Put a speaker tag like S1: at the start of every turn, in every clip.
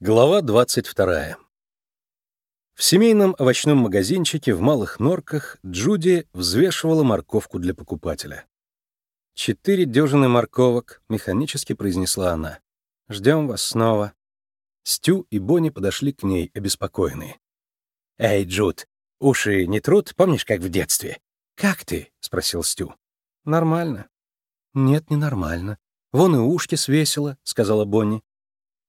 S1: Глава 22. В семейном овощном магазинчике в Малых Норках Джуди взвешивала морковку для покупателя. «Четыре дюжины морковок», — механически произнесла она. «Ждем вас снова». Стю и Бонни подошли к ней, обеспокоенные.
S2: «Эй, Джуд, уши не труд, помнишь, как в детстве?» «Как ты?» — спросил Стю.
S1: «Нормально». «Нет, не нормально. Вон и ушки свесила», — сказала Бонни.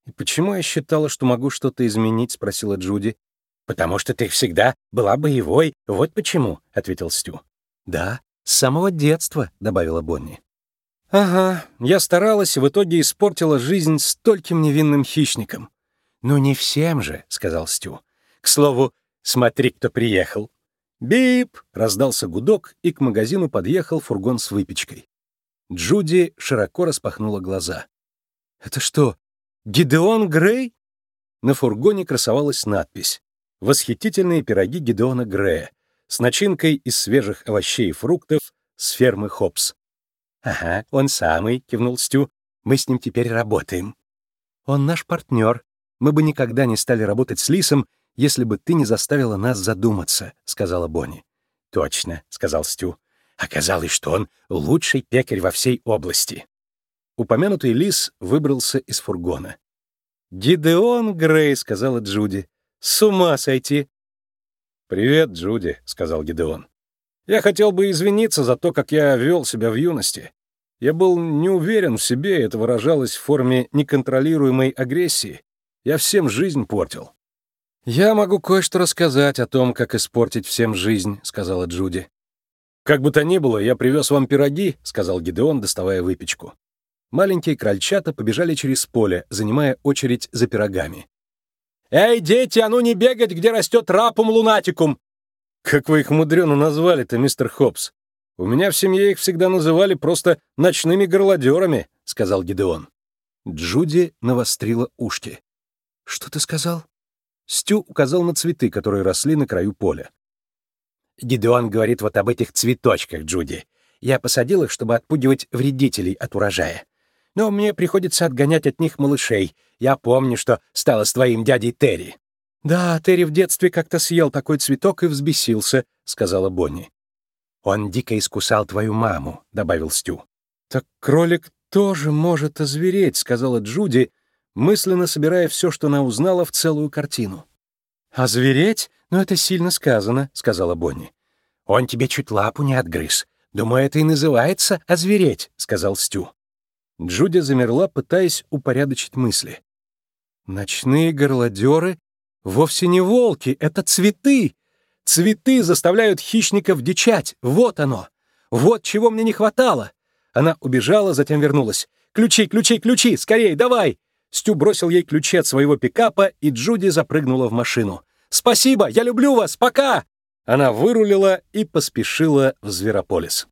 S1: «И почему я считала, что могу что-то изменить?» — спросила Джуди.
S2: «Потому что ты всегда была боевой, вот почему», — ответил Стю.
S1: «Да, с самого детства», — добавила Бонни.
S2: «Ага, я старалась в итоге испортила жизнь стольким невинным хищникам». «Ну не всем же», — сказал Стю. «К слову, смотри, кто приехал».
S1: «Бип!» — раздался гудок, и к магазину подъехал фургон с выпечкой. Джуди широко распахнула глаза. «Это что, Гидеон Грей? На фургоне красовалась надпись «Восхитительные пироги Гидеона Грея» с начинкой из свежих овощей и фруктов с фермы Хопс.
S2: «Ага, он самый», — кивнул Стю. «Мы с ним теперь работаем».
S1: «Он наш партнер. Мы бы никогда не стали работать с Лисом, если бы ты не заставила нас задуматься», — сказала Бонни.
S2: «Точно», — сказал Стю. «Оказалось, что он лучший пекарь во всей области».
S1: Упомянутый лис выбрался из фургона. «Гидеон Грей», — сказала Джуди. «С ума сойти!»
S3: «Привет, Джуди», — сказал Гидеон. «Я хотел бы извиниться за то, как я вел себя в юности. Я был не уверен в себе, это выражалось в форме неконтролируемой агрессии. Я всем жизнь портил».
S1: «Я могу кое-что рассказать о том, как испортить всем жизнь», — сказала Джуди.
S3: «Как бы то ни было, я привез вам пироги», — сказал Гидеон, доставая выпечку.
S1: Маленькие крольчата побежали через поле, занимая очередь за пирогами.
S2: «Эй, дети, а ну не бегать, где растет рапум лунатикум!»
S3: «Как вы их мудрено назвали-то, мистер Хопс? У меня в семье их всегда называли просто ночными горлодерами», — сказал Гидеон.
S1: Джуди навострила ушки. «Что ты сказал?» Стю указал на цветы, которые росли на краю поля.
S2: Гидеон говорит вот об этих цветочках, Джуди. Я посадил их, чтобы отпугивать вредителей от урожая но мне приходится отгонять от них малышей. Я помню, что стало с твоим дядей Терри».
S1: «Да, Терри в детстве как-то съел такой цветок и взбесился», — сказала Бонни.
S2: «Он дико искусал твою маму», — добавил Стю.
S1: «Так кролик тоже может озвереть», — сказала Джуди, мысленно собирая все, что она узнала, в целую картину. «Озвереть? Ну, это сильно сказано», — сказала Бонни.
S2: «Он тебе чуть лапу не отгрыз. Думаю, это и называется озвереть», — сказал Стю.
S1: Джуди замерла, пытаясь упорядочить мысли. «Ночные горлодеры вовсе не волки, это цветы! Цветы заставляют хищников дичать, вот оно! Вот чего мне не хватало!» Она убежала, затем вернулась. «Ключи, ключи, ключи! Скорей, давай!» Стю бросил ей ключи от своего пикапа, и Джуди запрыгнула в машину. «Спасибо! Я люблю вас! Пока!» Она вырулила и поспешила в Зверополис.